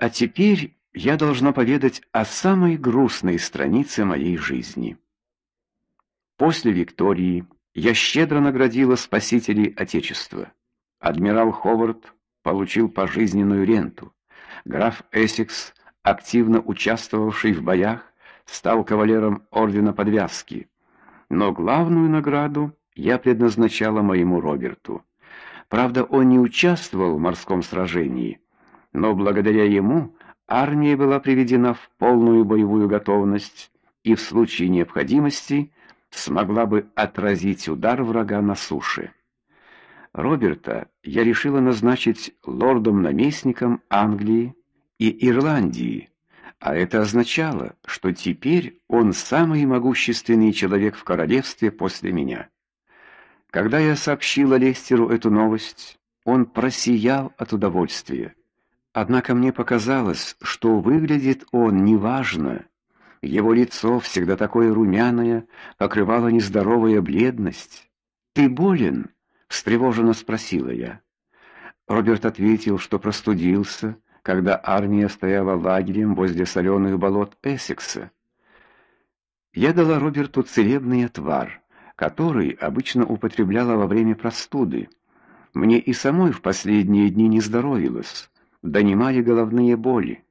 А теперь я должна поведать о самой грустной странице моей жизни. После Виктории я щедро наградила спасителей отечества. Адмирал Ховард получил пожизненную ренту. Граф Эссекс, активно участвовавший в боях, стал кавалером ордена Подвязки. Но главную награду я предназначала моему Роберту. Правда, он не участвовал в морском сражении, но благодаря ему армия была приведена в полную боевую готовность и в случае необходимости смогла бы отразить удар врага на суше. Роберта я решила назначить лордом-наместником Англии и Ирландии, а это означало, что теперь он самый могущественный человек в королевстве после меня. Когда я сообщила Лестеру эту новость, он просиял от удовольствия. Однако мне показалось, что выглядит он неважно. Его лицо, всегда такое румяное, покрывала нездоровая бледность. "Ты болен?" встревоженно спросила я. Роберт ответил, что простудился, когда армия стояла лагерем возле соленых болот Эссекса. Я дала Роберту целебный отвар, который обычно употребляла во время простуды. Мне и самой в последние дни не здоровилось донимали головные боли.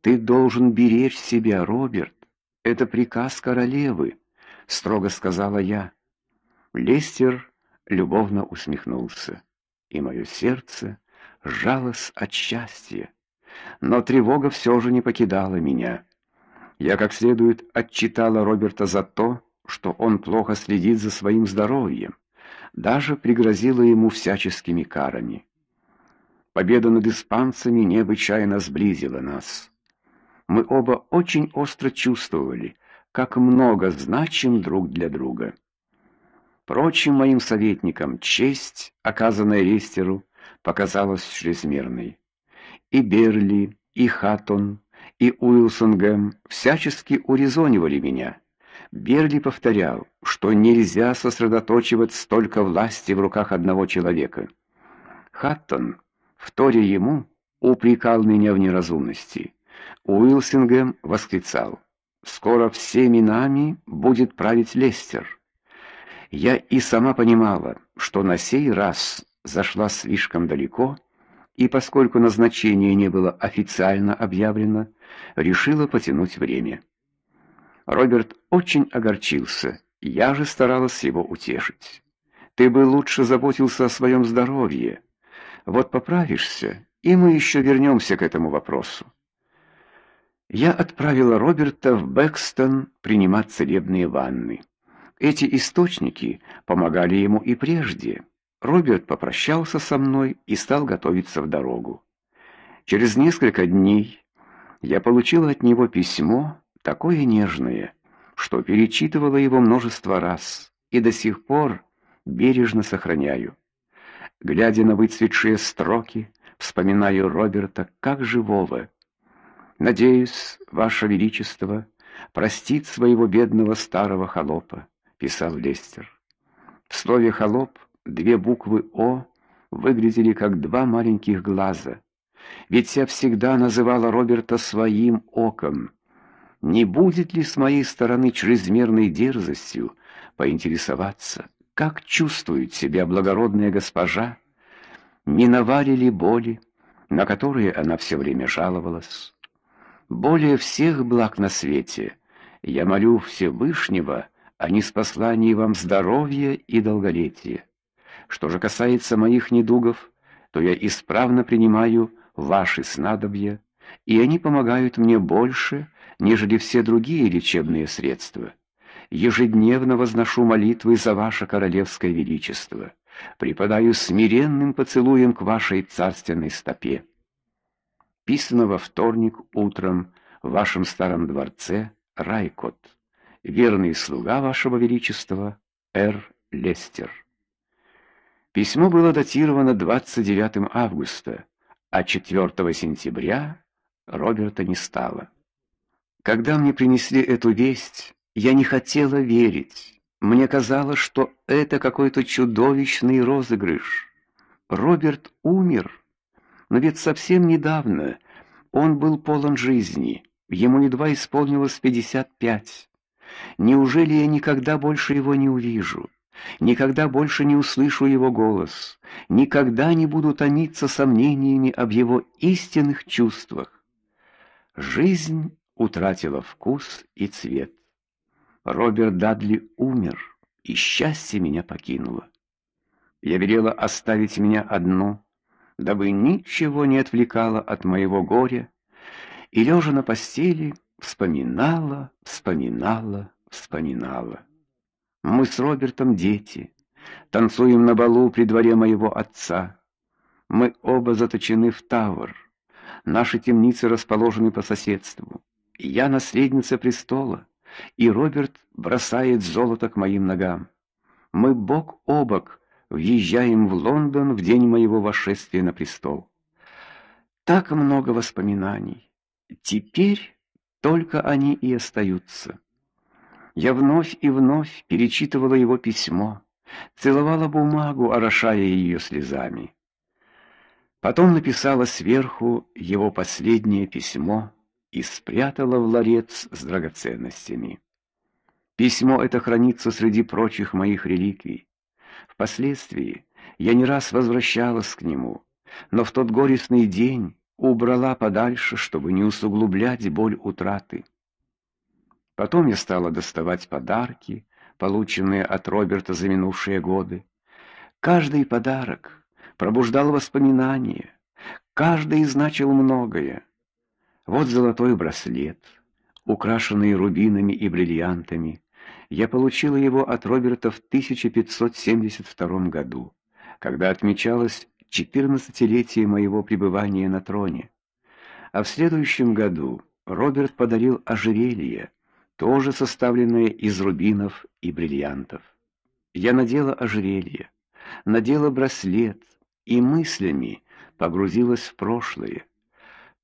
Ты должен беречь себя, Роберт. Это приказ королевы, строго сказала я. Лестер любовно усмехнулся, и мое сердце сжалось от счастья. Но тревога все же не покидала меня. Я как следует отчитала Роберта за то, что он плохо следит за своим здоровьем, даже пригрозила ему всяческими карами. Победа над испанцами необычайно сблизила нас. Мы оба очень остро чувствовали, как много значим друг для друга. Прочим моим советникам честь, оказанная Рестеру, показалась чрезмерной. И Берли, и Хаттон, и Уилсонгем всячески урезонивали меня. Берли повторял, что нельзя сосредоточивать столько власти в руках одного человека. Хаттон вторя ему, упрекал меня в неразумности. Уилсингем восклицал: "Скоро всеми нами будет править Лестер". Я и сама понимала, что на сей раз зашла слишком далеко, и поскольку назначение не было официально объявлено, решила потянуть время. Роберт очень огорчился. Я же старалась его утешить. Ты бы лучше заботился о своем здоровье. Вот поправишься, и мы еще вернемся к этому вопросу. Я отправила Роберта в Бэкстон принимать целебные ванны. Эти источники помогали ему и прежде. Роберт попрощался со мной и стал готовиться в дорогу. Через несколько дней я получила от него письмо, такое нежное, что перечитывала его множество раз и до сих пор бережно сохраняю. Глядя на выцветшие строки, вспоминаю Роберта как живого. Надеюсь, ваше величество простит своего бедного старого холопа, писал Лестер. В слове холоп две буквы О выглядели как два маленьких глаза. Ведь я всегда называла Роберта своим оком. Не будет ли с моей стороны чрезмерной дерзостью поинтересоваться, как чувствует себя благородная госпожа? Миновали ли боли, на которые она все время жаловалась? Более всех благ на свете я молю Всевышнего о неспослании вам здоровья и долголетия. Что же касается моих недугов, то я исправно принимаю ваши снадобья, и они помогают мне больше, нежели все другие лечебные средства ежедневно возношу молитвы за ваше королевское величество, припадаю смиренным поцелуем к вашей царственной стопе. Писано во вторник утром в вашем старом дворце Райкот. Верный слуга вашего величества Р. Лестер. Письмо было датировано 29 августа, а 4 сентября Роберта не стало. Когда мне принесли эту весть, я не хотела верить. Мне казалось, что это какой-то чудовищный розыгрыш. Роберт умер. Но ведь совсем недавно Он был полон жизни. Ему едва исполнилось пятьдесят пять. Неужели я никогда больше его не увижу? Никогда больше не услышу его голос, никогда не буду томиться сомнениями об его истинных чувствах. Жизнь утратила вкус и цвет. Роберт Дадли умер, и счастье меня покинуло. Я велела оставить меня одну, дабы ничего не отвлекало от моего горя, и лежа на постели, вспоминала, вспоминала, вспоминала. Мы с Робертом дети, танцуем на балу при дворе моего отца. Мы оба заточены в Тауэр. Наши темницы расположены по соседству. Я наследница престола, и Роберт бросает золото к моим ногам. Мы бок о бок въезжаем в Лондон в день моего восшествия на престол. Так много воспоминаний. Теперь только они и остаются. Я вновь и вновь перечитывала его письмо, целовала бумагу, орошая ее слезами. Потом написала сверху его последнее письмо и спрятала в ларец с драгоценностями. Письмо это хранится среди прочих моих реликвий. Впоследствии я не раз возвращалась к нему, но в тот горестный день убрала подальше, чтобы не усугублять боль утраты. Потом я стала доставать подарки, полученные от Роберта за минувшие годы. Каждый подарок пробуждал воспоминания, каждый значил многое. Вот золотой браслет, украшенный рубинами и бриллиантами. Я получила его от Роберта в 1572 году, когда отмечалось четырнадцатилетие моего пребывания на троне. А в следующем году Роберт подарил ожерелье, тоже составленное из рубинов и бриллиантов. Я надела ожерелье, надела браслет и мыслями погрузилась в прошлое.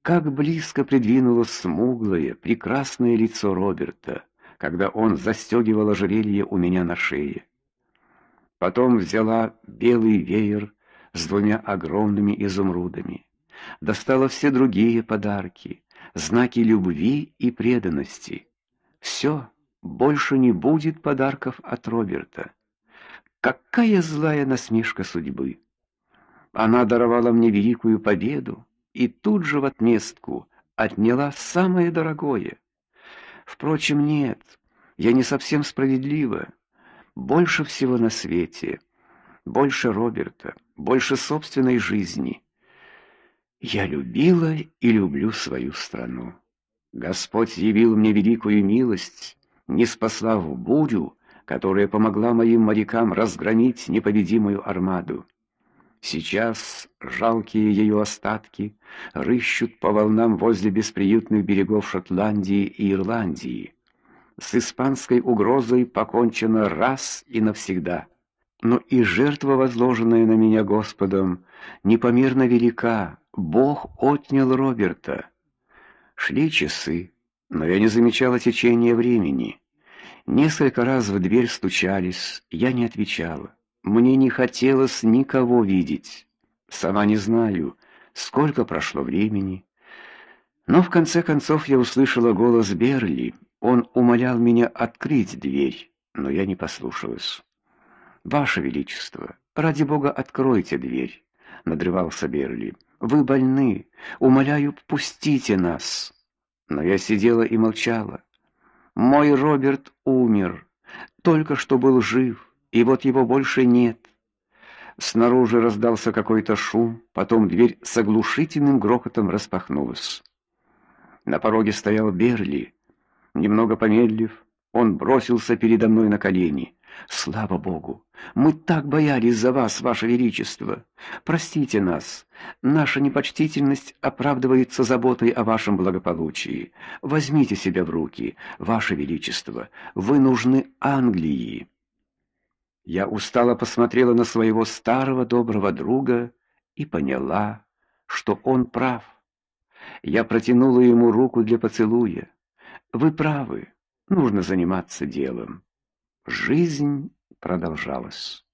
Как близко придвинулось смуглое, прекрасное лицо Роберта, когда он застегивал ожерелье у меня на шее. Потом взяла белый веер с двумя огромными изумрудами. Достала все другие подарки, знаки любви и преданности. Все, больше не будет подарков от Роберта. Какая злая насмешка судьбы. Она даровала мне великую победу и тут же в отместку отняла самое дорогое. Впрочем, нет, я не совсем справедлива. Больше всего на свете, больше Роберта, больше собственной жизни. Я любила и люблю свою страну. Господь явил мне великую милость, не спасла в бурю, которая помогла моим морякам разгромить непобедимую армаду. Сейчас жалкие ее остатки рыщут по волнам возле бесприютных берегов Шотландии и Ирландии. С испанской угрозой покончено раз и навсегда но и жертва, возложенная на меня Господом, непомерно велика. Бог отнял Роберта. Шли часы, но я не замечала течения времени. Несколько раз в дверь стучались, я не отвечала. Мне не хотелось никого видеть. Сама не знаю, сколько прошло времени. Но в конце концов я услышала голос Берли. Он умолял меня открыть дверь, но я не послушалась. Ваше величество, ради бога, откройте дверь, надрывался Берли. Вы больны, умоляю, пустите нас. Но я сидела и молчала. Мой Роберт умер, только что был жив, и вот его больше нет. Снаружи раздался какой-то шум, потом дверь с оглушительным грохотом распахнулась. На пороге стоял Берли. Немного помедлив, он бросился передо мной на колени. Слава богу. Мы так боялись за вас, ваше величество. Простите нас. Наша непочтительность оправдывается заботой о вашем благополучии. Возьмите себя в руки, ваше величество. Вы нужны Англии. Я устало посмотрела на своего старого доброго друга и поняла, что он прав. Я протянула ему руку для поцелуя. Вы правы. Нужно заниматься делом. Жизнь продолжалась.